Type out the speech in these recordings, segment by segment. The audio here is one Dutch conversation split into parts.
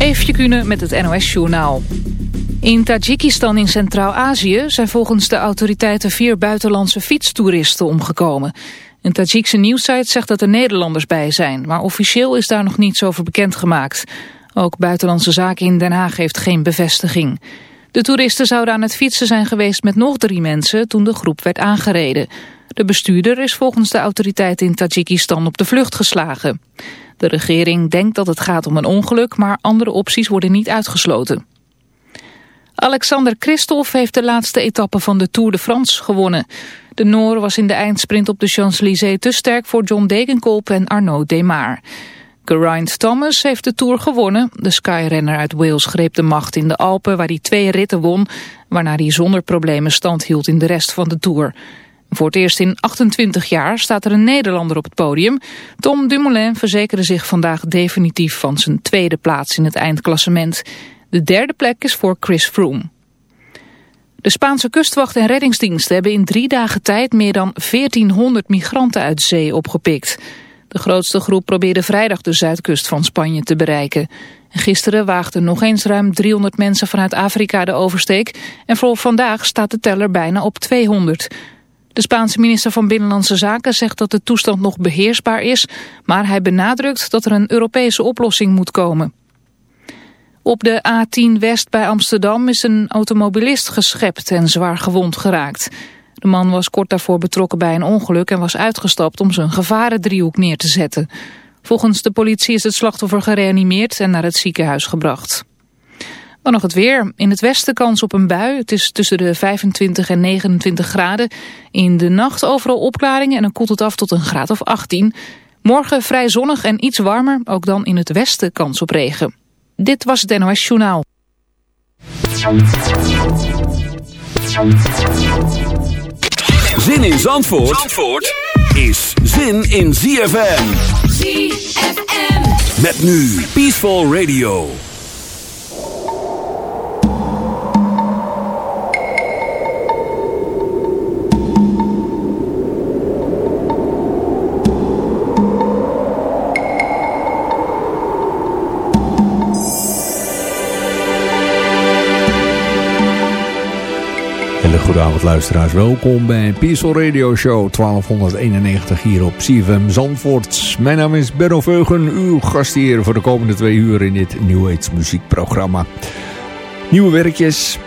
Eefje Kunnen met het NOS-journaal. In Tajikistan in Centraal-Azië zijn volgens de autoriteiten vier buitenlandse fietstoeristen omgekomen. Een Tajikse nieuwssite zegt dat er Nederlanders bij zijn, maar officieel is daar nog niets over bekendgemaakt. Ook Buitenlandse Zaken in Den Haag heeft geen bevestiging. De toeristen zouden aan het fietsen zijn geweest met nog drie mensen toen de groep werd aangereden. De bestuurder is volgens de autoriteiten in Tajikistan op de vlucht geslagen. De regering denkt dat het gaat om een ongeluk, maar andere opties worden niet uitgesloten. Alexander Christophe heeft de laatste etappe van de Tour de France gewonnen. De Noor was in de eindsprint op de Champs-Élysées te sterk voor John Degenkolb en Arnaud Demar. Geraint Thomas heeft de Tour gewonnen. De skyrenner uit Wales greep de macht in de Alpen waar hij twee ritten won... waarna hij zonder problemen stand hield in de rest van de Tour. Voor het eerst in 28 jaar staat er een Nederlander op het podium. Tom Dumoulin verzekerde zich vandaag definitief van zijn tweede plaats in het eindklassement. De derde plek is voor Chris Froome. De Spaanse kustwacht en reddingsdiensten hebben in drie dagen tijd meer dan 1400 migranten uit zee opgepikt. De grootste groep probeerde vrijdag de zuidkust van Spanje te bereiken. Gisteren waagden nog eens ruim 300 mensen vanuit Afrika de oversteek en voor vandaag staat de teller bijna op 200. De Spaanse minister van Binnenlandse Zaken zegt dat de toestand nog beheersbaar is, maar hij benadrukt dat er een Europese oplossing moet komen. Op de A10 West bij Amsterdam is een automobilist geschept en zwaar gewond geraakt. De man was kort daarvoor betrokken bij een ongeluk en was uitgestapt om zijn gevarendriehoek neer te zetten. Volgens de politie is het slachtoffer gereanimeerd en naar het ziekenhuis gebracht. Dan nog het weer. In het westen kans op een bui. Het is tussen de 25 en 29 graden. In de nacht overal opklaringen en dan koelt het af tot een graad of 18. Morgen vrij zonnig en iets warmer. Ook dan in het westen kans op regen. Dit was het NOS Journaal. Zin in Zandvoort, Zandvoort is zin in ZFM. ZFM. Met nu Peaceful Radio. Goedenavond luisteraars, welkom bij Peaceful Radio Show 1291 hier op CFM Zandvoort. Mijn naam is Benno Veugen, uw gastheer voor de komende twee uur in dit New Age muziekprogramma. Nieuwe werkjes,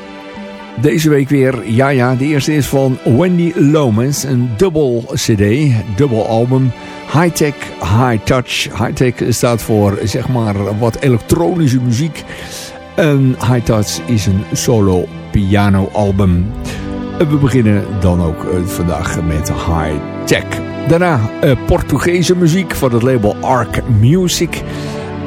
deze week weer, ja ja, de eerste is van Wendy Lomans, een dubbel cd, dubbel album. High Tech, High Touch. High Tech staat voor zeg maar wat elektronische muziek. En High Touch is een solo piano album. We beginnen dan ook eh, vandaag met High Tech. Daarna uh, Portugese muziek van het label Arc Music.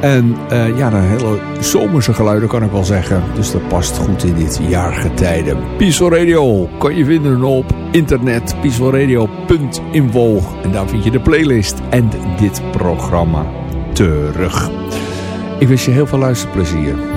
En uh, ja, een hele zomerse geluiden kan ik wel zeggen. Dus dat past goed in dit jaargetijde. Peaceful Radio kan je vinden op internet. peacefulradio.info En daar vind je de playlist en dit programma terug. Ik wens je heel veel luisterplezier.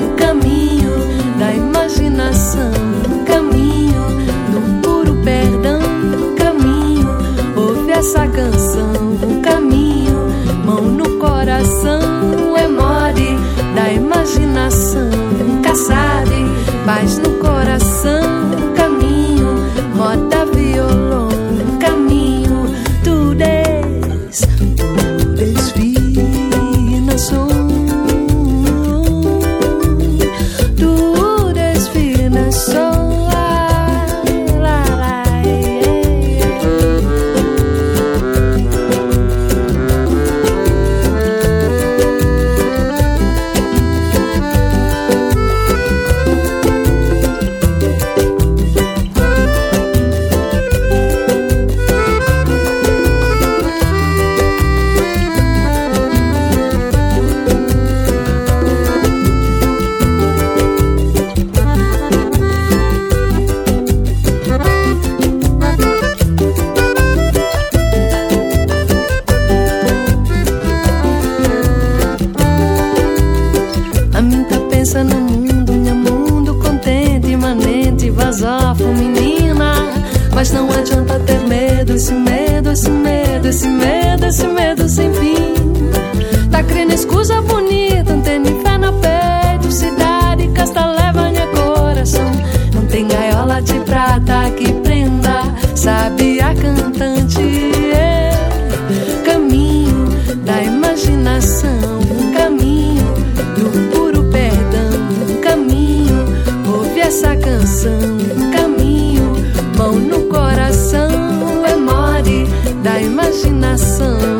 nunca da imaginação,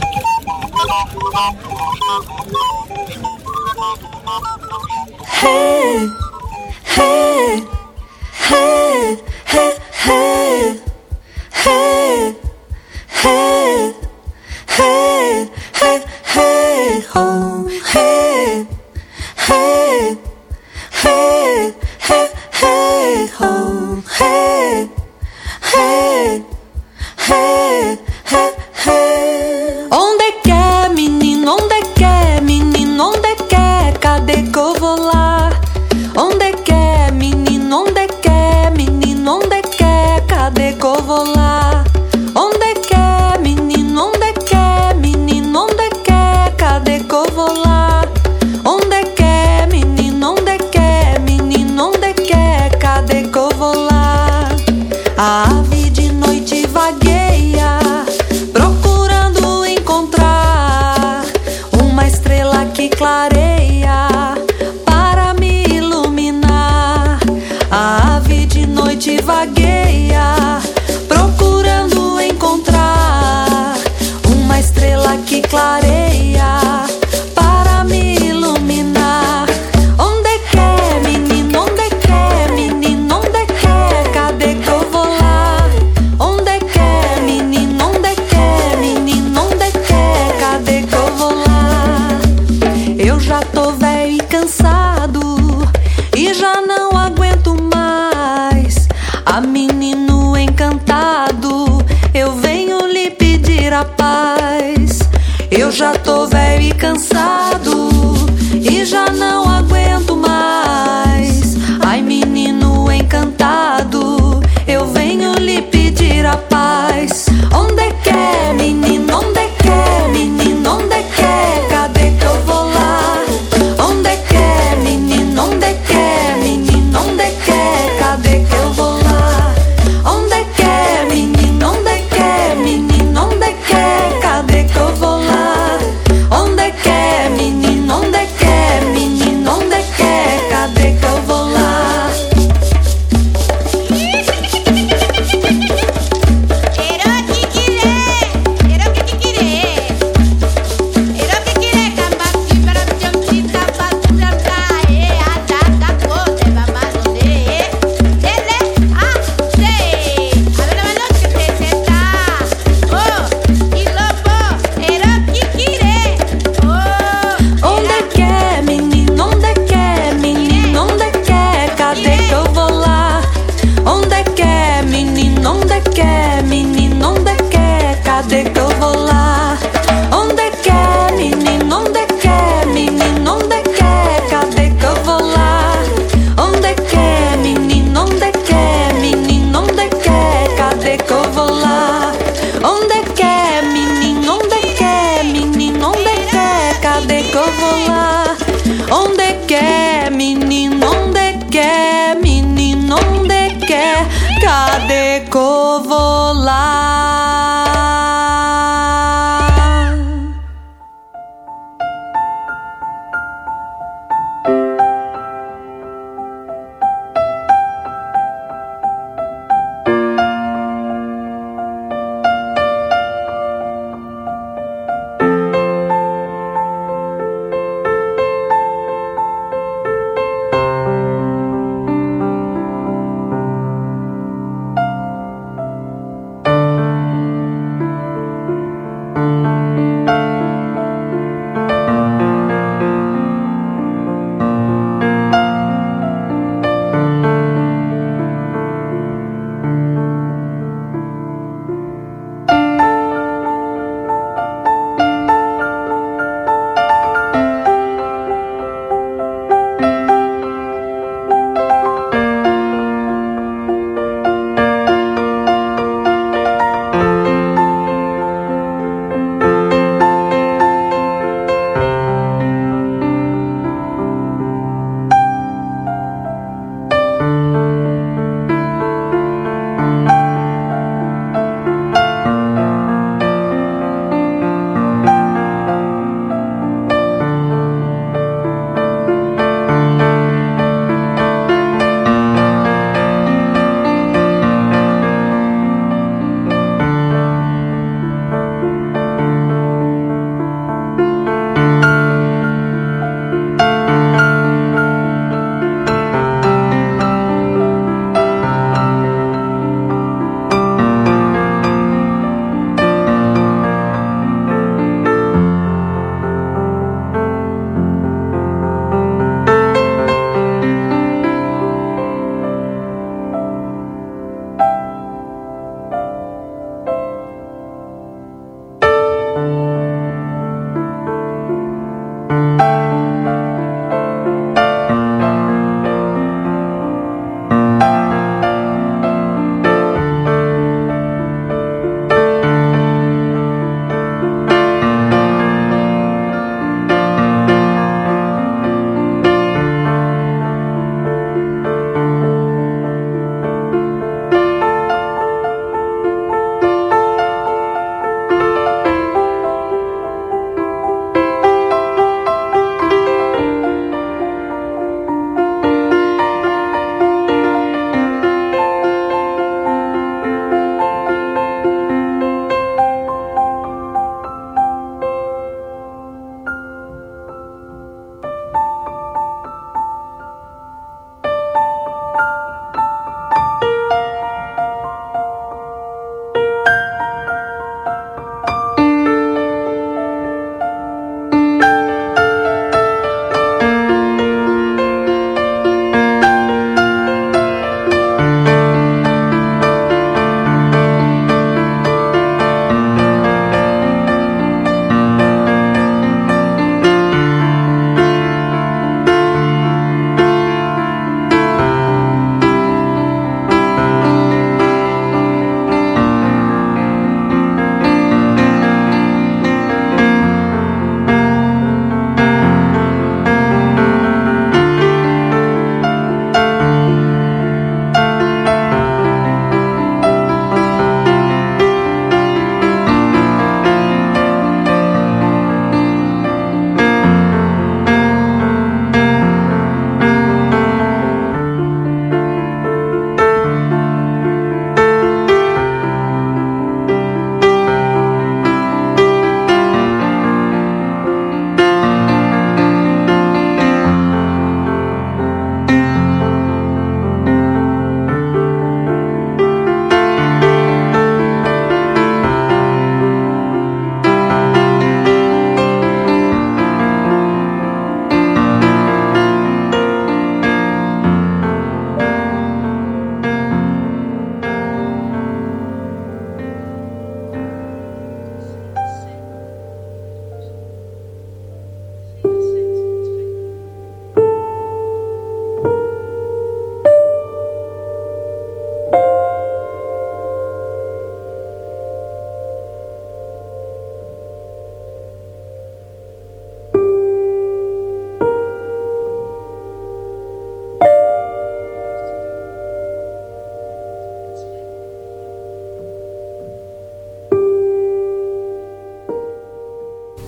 Hey, hey.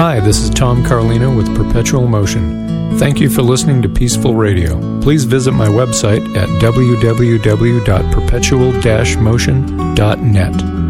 Hi, this is Tom Carlino with Perpetual Motion. Thank you for listening to Peaceful Radio. Please visit my website at www.perpetual-motion.net.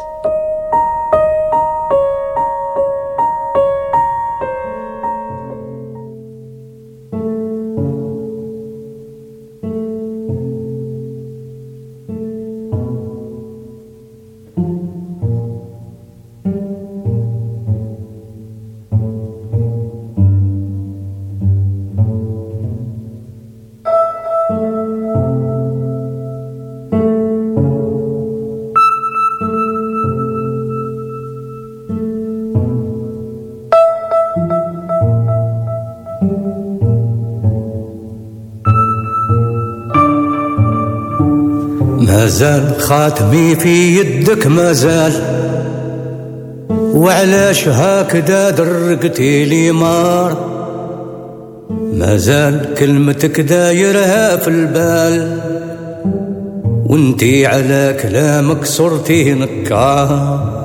مازال خاتمي في يدك مازال وعلاش هكذا درقتي لي مار مازال كلمتك دايرها في البال. وانتي على كلامك صرتي نكار.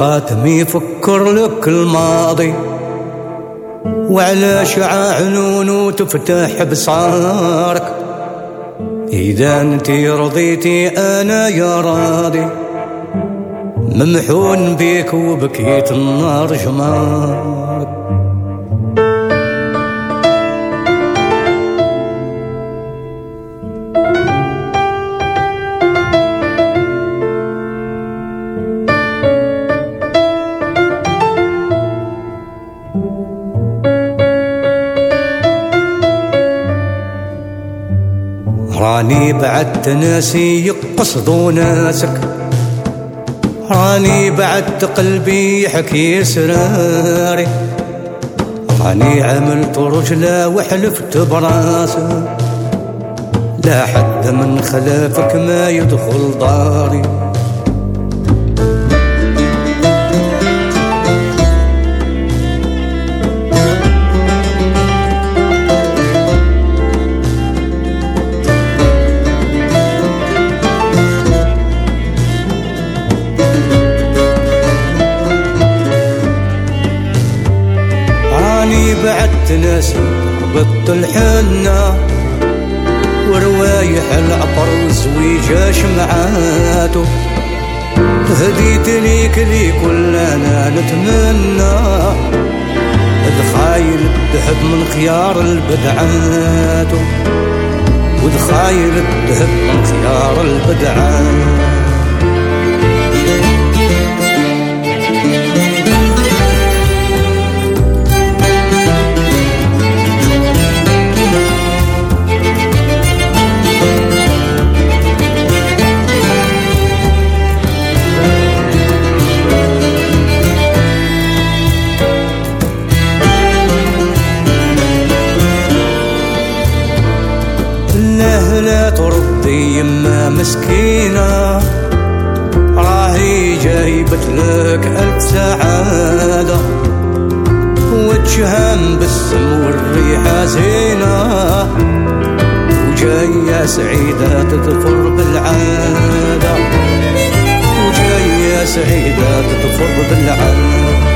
مازال خاتمي يفكر لك الماضي. وعلى شعاع عنونه تفتح بصارك. إذا انتي رضيتي أنا يا راضي. ممحون بيك وبكيت النار جمارك راني بعدت ناسي يقصدوا ناسك. راني بعدت قلبي يحكي سراري. راني عملت رجلة وحلفت براسك لا حد من خلافك ما يدخل داري. راني بعدت ناسي ربطت الحنة. وروايح العطر وزويجة شمعاتو هديت ليك لي كل أنا نتمنى دخايل الذهب من خيار البدعات ودخايل الذهب من خيار البدعات يما مسكينة راهي جايبت لك ألف سعادة. وجهها مبسم والريحة زينة. وجاية سعيدة تظفر بالعادة. وجاية سعيدة تظفر بالعادة.